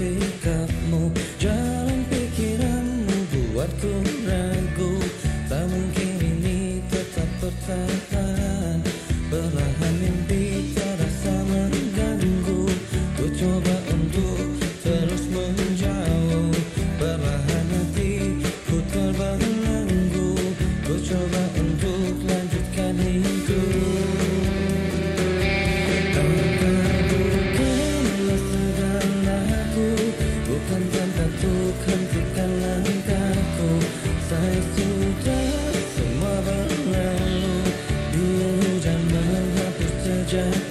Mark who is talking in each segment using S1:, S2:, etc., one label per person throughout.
S1: sikapmu. Jalan pikiranmu buatku ragu. Tak mungkin ini tetap bertahan. Georgia.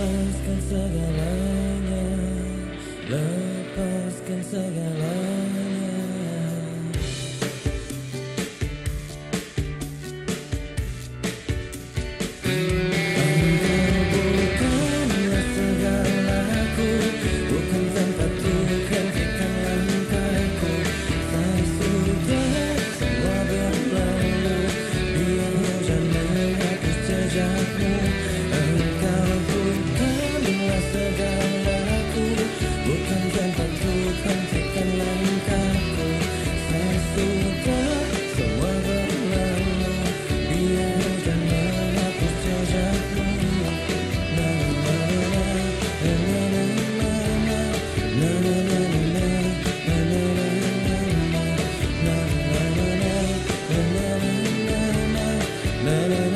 S1: lepaskan segalanya. Lepaskan segalanya. let it